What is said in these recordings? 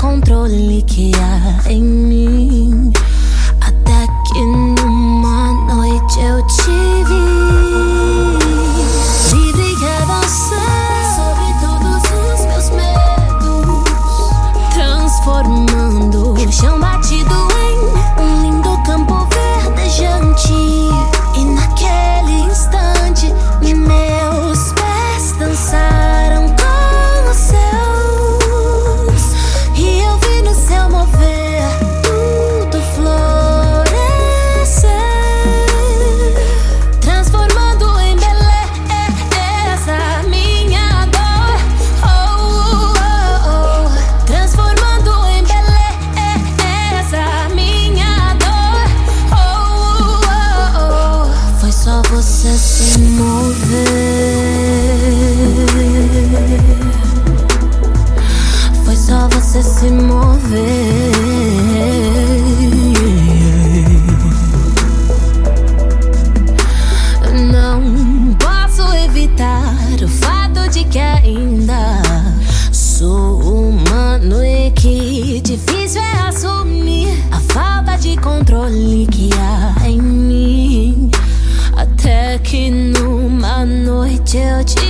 controle que há em mim. só você se mover. Foi só você se mover. 就去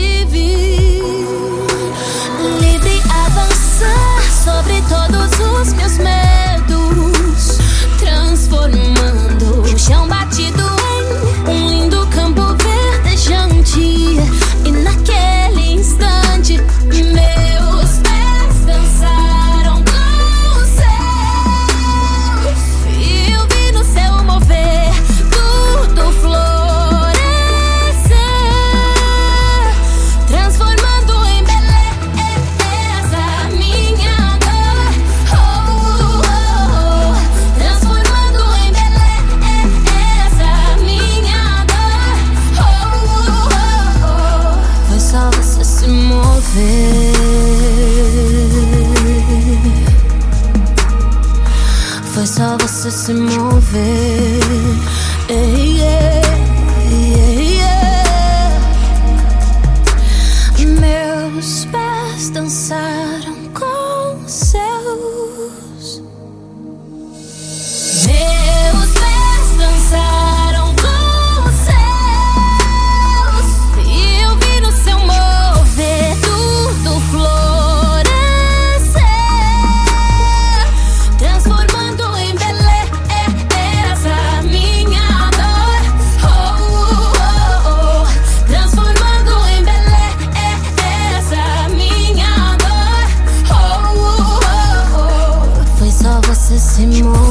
Foi só você se mover. Yeah. c'est moi.